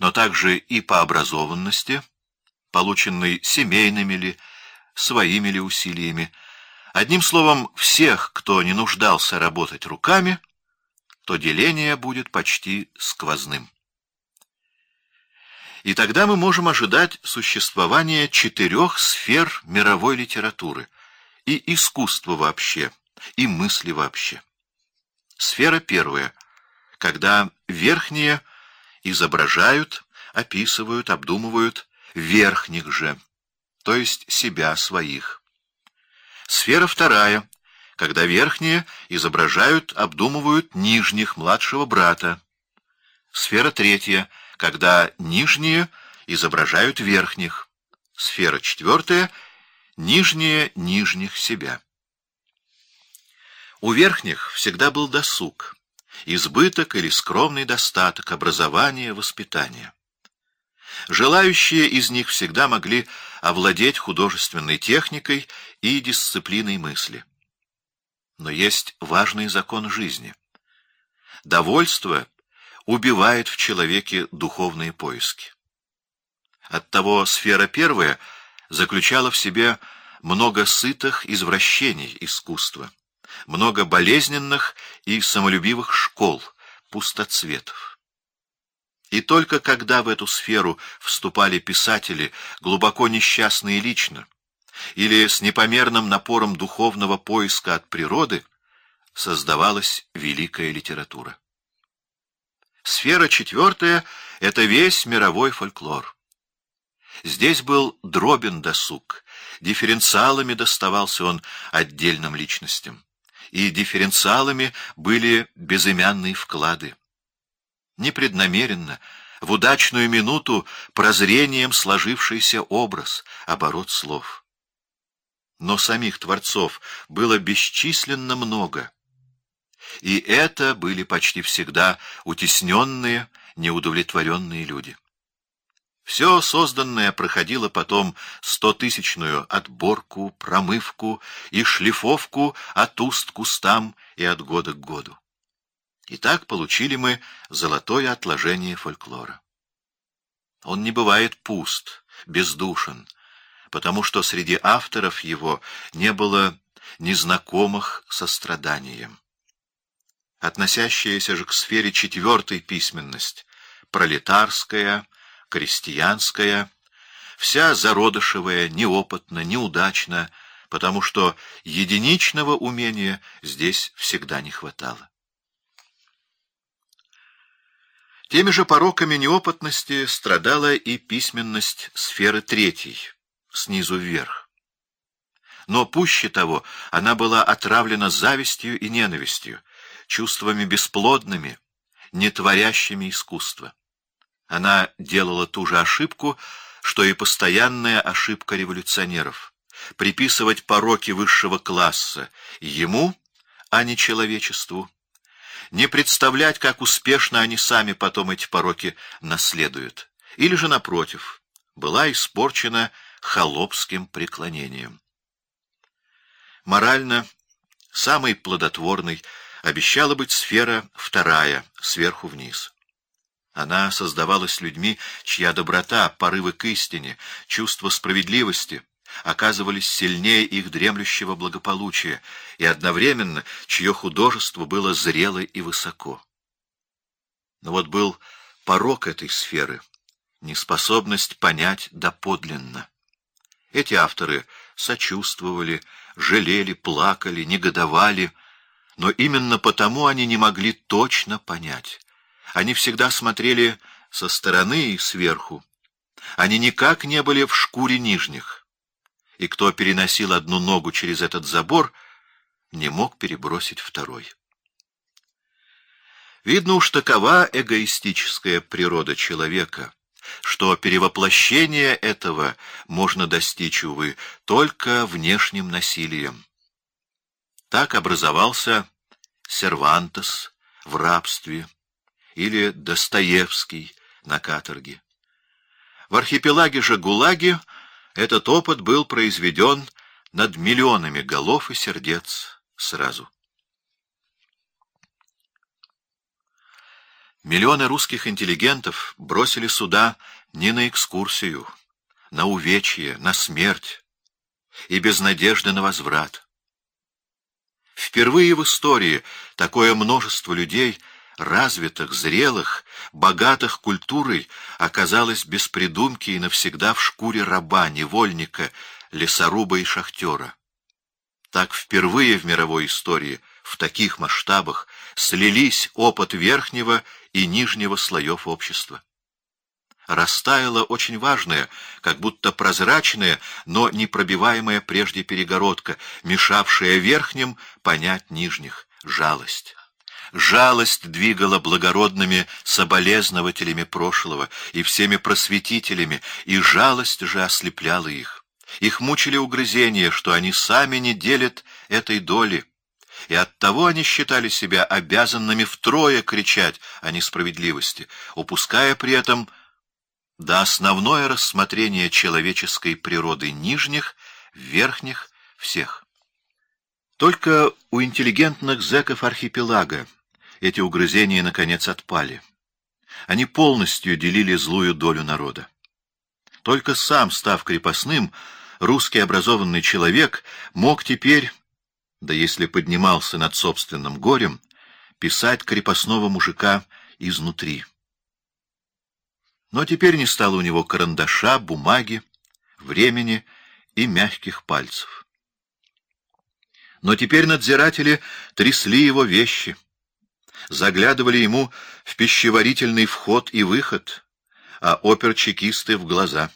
но также и по образованности, полученной семейными ли, своими ли усилиями. Одним словом, всех, кто не нуждался работать руками, то деление будет почти сквозным. И тогда мы можем ожидать существования четырех сфер мировой литературы и искусства вообще, и мысли вообще. Сфера первая, когда верхние изображают, описывают, обдумывают верхних же, то есть себя, своих. Сфера вторая, когда верхние изображают, обдумывают нижних, младшего брата. Сфера третья, когда нижние изображают верхних. Сфера четвертая — нижние нижних себя. У верхних всегда был досуг, избыток или скромный достаток, образование, воспитание. Желающие из них всегда могли овладеть художественной техникой и дисциплиной мысли. Но есть важный закон жизни. Довольство убивает в человеке духовные поиски. Оттого сфера первая заключала в себе много сытых извращений искусства, много болезненных и самолюбивых школ, пустоцветов. И только когда в эту сферу вступали писатели, глубоко несчастные лично, или с непомерным напором духовного поиска от природы, создавалась великая литература. Сфера четвертая — это весь мировой фольклор. Здесь был дробен досуг, дифференциалами доставался он отдельным личностям, и дифференциалами были безымянные вклады непреднамеренно, в удачную минуту прозрением сложившийся образ, оборот слов. Но самих творцов было бесчисленно много, и это были почти всегда утесненные, неудовлетворенные люди. Все созданное проходило потом стотысячную отборку, промывку и шлифовку от уст к устам и от года к году. И так получили мы золотое отложение фольклора. Он не бывает пуст, бездушен, потому что среди авторов его не было незнакомых со страданием. Относящаяся же к сфере четвертой письменность, пролетарская, крестьянская, вся зародышевая, неопытна, неудачна, потому что единичного умения здесь всегда не хватало. Теми же пороками неопытности страдала и письменность сферы третьей, снизу вверх. Но пуще того, она была отравлена завистью и ненавистью, чувствами бесплодными, не творящими искусства. Она делала ту же ошибку, что и постоянная ошибка революционеров — приписывать пороки высшего класса ему, а не человечеству, не представлять, как успешно они сами потом эти пороки наследуют. Или же, напротив, была испорчена холопским преклонением. Морально, самой плодотворной обещала быть сфера вторая, сверху вниз. Она создавалась людьми, чья доброта, порывы к истине, чувство справедливости оказывались сильнее их дремлющего благополучия, и одновременно чье художество было зрело и высоко. Но вот был порог этой сферы, неспособность понять доподлинно. Эти авторы сочувствовали, жалели, плакали, негодовали, но именно потому они не могли точно понять. Они всегда смотрели со стороны и сверху. Они никак не были в шкуре нижних и кто переносил одну ногу через этот забор, не мог перебросить второй. Видно уж такова эгоистическая природа человека, что перевоплощение этого можно достичь, увы, только внешним насилием. Так образовался Сервантес в рабстве или Достоевский на каторге. В архипелаге же ГУЛАГе этот опыт был произведен над миллионами голов и сердец сразу. Миллионы русских интеллигентов бросили сюда не на экскурсию, на увечье, на смерть и без надежды на возврат. Впервые в истории такое множество людей, развитых, зрелых, богатых культурой, оказалось без придумки и навсегда в шкуре раба, невольника, лесоруба и шахтера. Так впервые в мировой истории в таких масштабах слились опыт верхнего и нижнего слоев общества. Растаяла очень важная, как будто прозрачная, но непробиваемая прежде перегородка, мешавшая верхним понять нижних — жалость. Жалость двигала благородными соболезнователями прошлого и всеми просветителями, и жалость же ослепляла их. Их мучили угрызения, что они сами не делят этой доли, и оттого они считали себя обязанными втрое кричать о несправедливости, упуская при этом до основное рассмотрение человеческой природы нижних, верхних, всех. Только у интеллигентных зэков архипелага эти угрызения наконец отпали. Они полностью делили злую долю народа. Только сам, став крепостным, русский образованный человек мог теперь да если поднимался над собственным горем, писать крепостного мужика изнутри. Но теперь не стало у него карандаша, бумаги, времени и мягких пальцев. Но теперь надзиратели трясли его вещи, заглядывали ему в пищеварительный вход и выход, а опер-чекисты в глаза.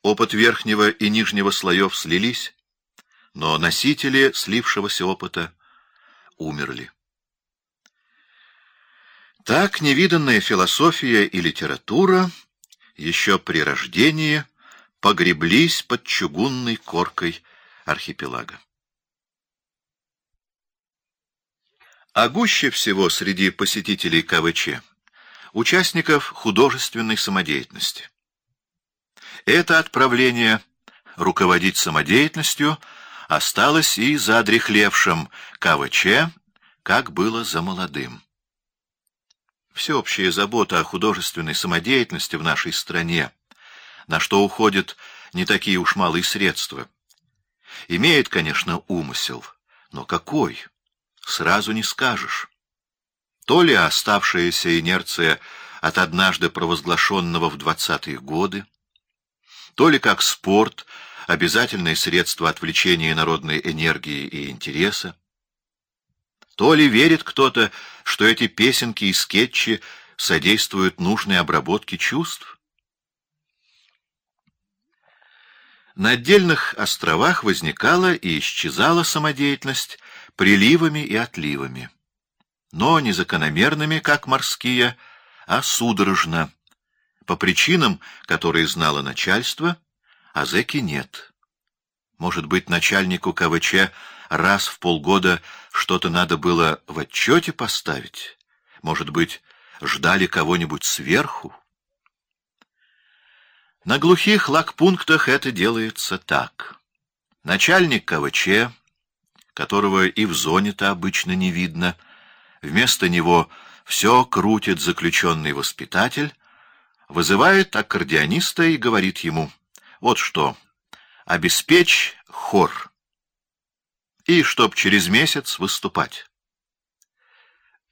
Опыт верхнего и нижнего слоев слились, но носители слившегося опыта умерли. Так невиданная философия и литература еще при рождении погреблись под чугунной коркой архипелага. А гуще всего среди посетителей КВЧ участников художественной самодеятельности. Это отправление руководить самодеятельностью — осталось и за одрехлевшим КВЧ, как было за молодым. Всеобщая забота о художественной самодеятельности в нашей стране, на что уходят не такие уж малые средства, имеет, конечно, умысел, но какой? Сразу не скажешь. То ли оставшаяся инерция от однажды провозглашенного в двадцатые годы, то ли как спорт — обязательное средство отвлечения народной энергии и интереса. То ли верит кто-то, что эти песенки и скетчи содействуют нужной обработке чувств? На отдельных островах возникала и исчезала самодеятельность приливами и отливами, но не закономерными, как морские, а судорожно, по причинам, которые знало начальство — а зэки нет. Может быть, начальнику КВЧ раз в полгода что-то надо было в отчете поставить? Может быть, ждали кого-нибудь сверху? На глухих лагпунктах это делается так. Начальник КВЧ, которого и в зоне-то обычно не видно, вместо него все крутит заключенный воспитатель, вызывает аккордеониста и говорит ему — вот что. Обеспечь хор. И чтоб через месяц выступать.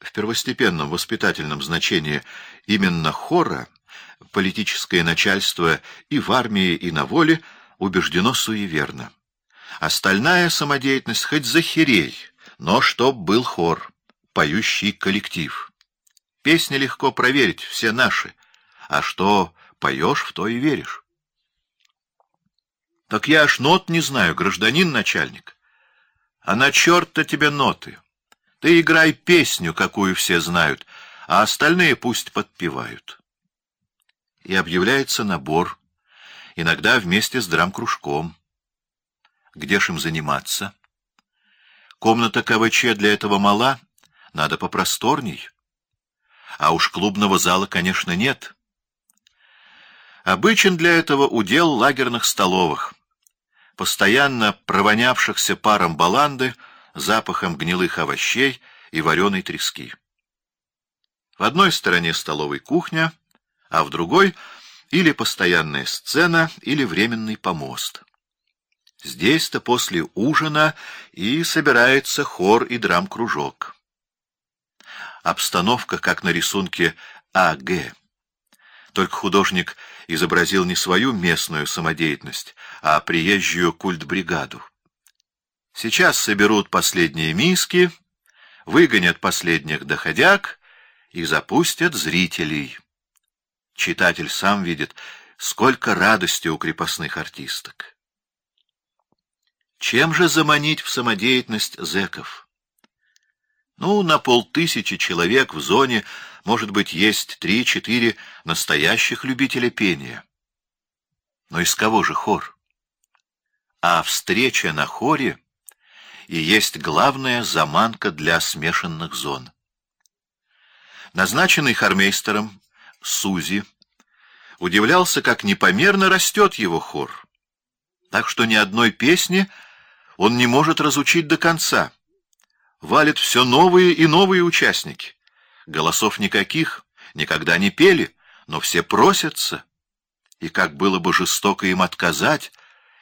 В первостепенном воспитательном значении именно хора политическое начальство и в армии, и на воле убеждено суеверно. Остальная самодеятельность хоть захерей, но чтоб был хор, поющий коллектив. Песни легко проверить, все наши. А что поешь, в то и веришь. Так я аж нот не знаю, гражданин начальник. А на черт-то тебе ноты. Ты играй песню, какую все знают, а остальные пусть подпевают. И объявляется набор, иногда вместе с драм-кружком. Где ж им заниматься? Комната КВЧ для этого мала, надо попросторней. А уж клубного зала, конечно, нет. Обычен для этого удел лагерных столовых — постоянно провонявшихся паром баланды, запахом гнилых овощей и вареной трески. В одной стороне столовой кухня, а в другой или постоянная сцена, или временный помост. Здесь-то после ужина и собирается хор и драм-кружок. Обстановка, как на рисунке А.Г. Только художник изобразил не свою местную самодеятельность, а приезжую культбригаду. Сейчас соберут последние миски, выгонят последних доходяг и запустят зрителей. Читатель сам видит, сколько радости у крепостных артисток. Чем же заманить в самодеятельность зэков? Ну, на полтысячи человек в зоне, может быть, есть три-четыре настоящих любителя пения. Но из кого же хор? А встреча на хоре и есть главная заманка для смешанных зон. Назначенный хормейстером Сузи удивлялся, как непомерно растет его хор, так что ни одной песни он не может разучить до конца. Валят все новые и новые участники. Голосов никаких, никогда не пели, но все просятся. И как было бы жестоко им отказать,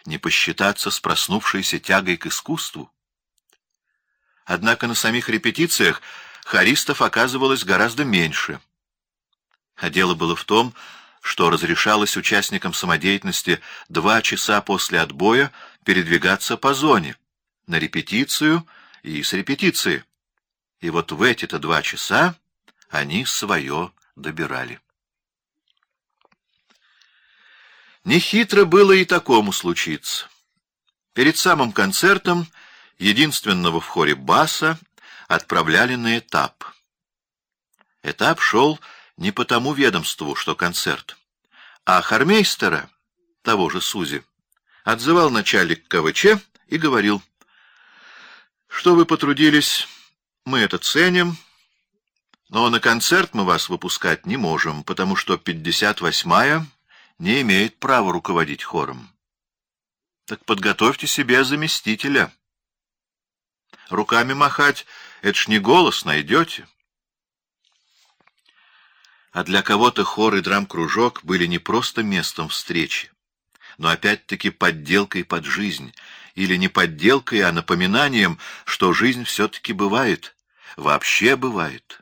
не посчитаться с проснувшейся тягой к искусству. Однако на самих репетициях хористов оказывалось гораздо меньше. А дело было в том, что разрешалось участникам самодеятельности два часа после отбоя передвигаться по зоне, на репетицию и с репетиции. И вот в эти-то два часа они свое добирали. Нехитро было и такому случиться. Перед самым концертом единственного в хоре баса отправляли на этап. Этап шел не по тому ведомству, что концерт, а хормейстера, того же Сузи, отзывал начальник КВЧ и говорил, что вы потрудились, мы это ценим, но на концерт мы вас выпускать не можем, потому что 58-я не имеет права руководить хором. Так подготовьте себе заместителя. Руками махать — это ж не голос, найдете. А для кого-то хор и драм-кружок были не просто местом встречи, но опять-таки подделкой под жизнь, или не подделкой, а напоминанием, что жизнь все-таки бывает, вообще бывает.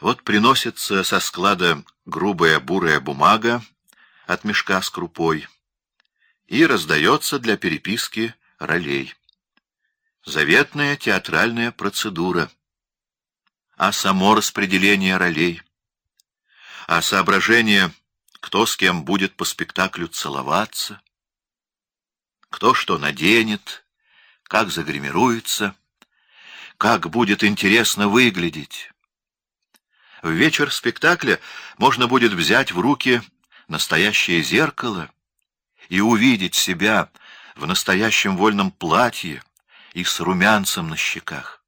Вот приносится со склада грубая бурая бумага от мешка с крупой и раздается для переписки ролей. Заветная театральная процедура. А само распределение ролей. А соображение кто с кем будет по спектаклю целоваться, кто что наденет, как загримируется, как будет интересно выглядеть. В вечер спектакля можно будет взять в руки настоящее зеркало и увидеть себя в настоящем вольном платье и с румянцем на щеках.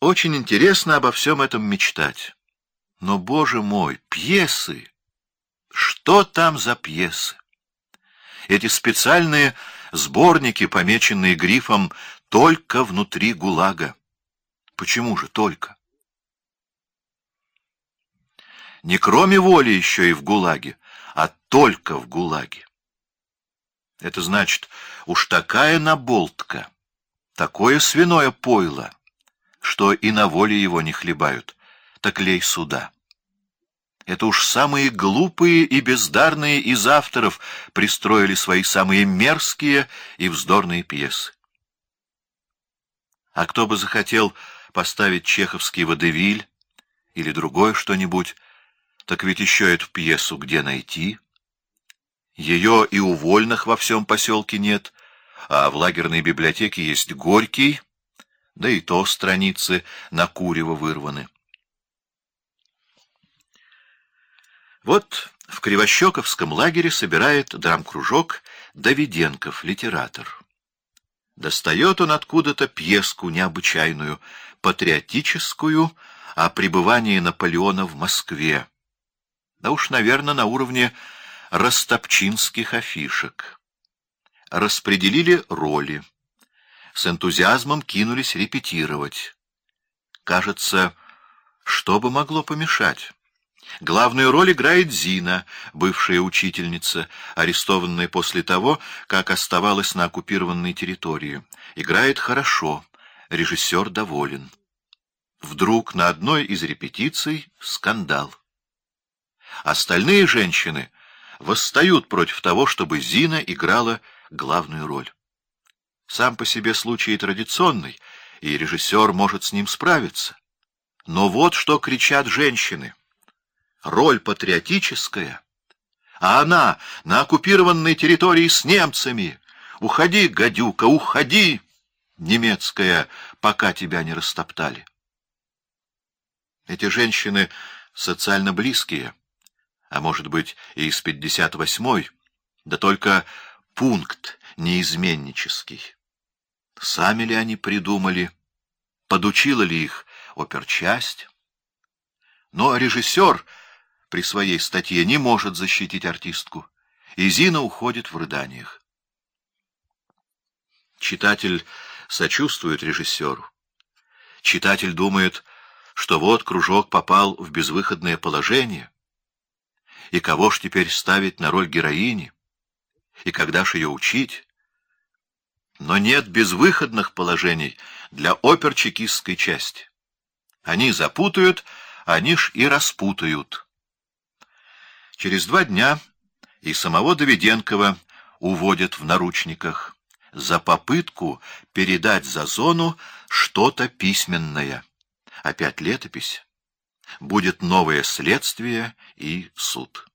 Очень интересно обо всем этом мечтать. Но, боже мой, пьесы! Что там за пьесы? Эти специальные сборники, помеченные грифом «Только внутри ГУЛАГа». Почему же только? Не кроме воли еще и в ГУЛАГе, а только в ГУЛАГе. Это значит, уж такая наболтка, такое свиное пойло, что и на воле его не хлебают так лей сюда. Это уж самые глупые и бездарные из авторов пристроили свои самые мерзкие и вздорные пьесы. А кто бы захотел поставить чеховский водевиль или другое что-нибудь, так ведь еще эту пьесу где найти? Ее и у вольных во всем поселке нет, а в лагерной библиотеке есть Горький, да и то страницы на курево вырваны. Вот в Кривощековском лагере собирает драм-кружок Давиденков, литератор. Достает он откуда-то пьеску необычайную, патриотическую, о пребывании Наполеона в Москве. Да уж, наверное, на уровне ростопчинских афишек. Распределили роли. С энтузиазмом кинулись репетировать. Кажется, что бы могло помешать? Главную роль играет Зина, бывшая учительница, арестованная после того, как оставалась на оккупированной территории. Играет хорошо, режиссер доволен. Вдруг на одной из репетиций скандал. Остальные женщины восстают против того, чтобы Зина играла главную роль. Сам по себе случай традиционный, и режиссер может с ним справиться. Но вот что кричат женщины. Роль патриотическая, а она на оккупированной территории с немцами. Уходи, гадюка, уходи, немецкая, пока тебя не растоптали. Эти женщины социально близкие, а может быть и из 58-й, да только пункт неизменнический. Сами ли они придумали, подучила ли их оперчасть? Но режиссер при своей статье не может защитить артистку, и Зина уходит в рыданиях. Читатель сочувствует режиссеру. Читатель думает, что вот кружок попал в безвыходное положение, и кого ж теперь ставить на роль героини, и когда ж ее учить? Но нет безвыходных положений для оперчекистской части. Они запутают, они ж и распутают. Через два дня и самого Давиденкова уводят в наручниках за попытку передать за зону что-то письменное. Опять летопись. Будет новое следствие и суд.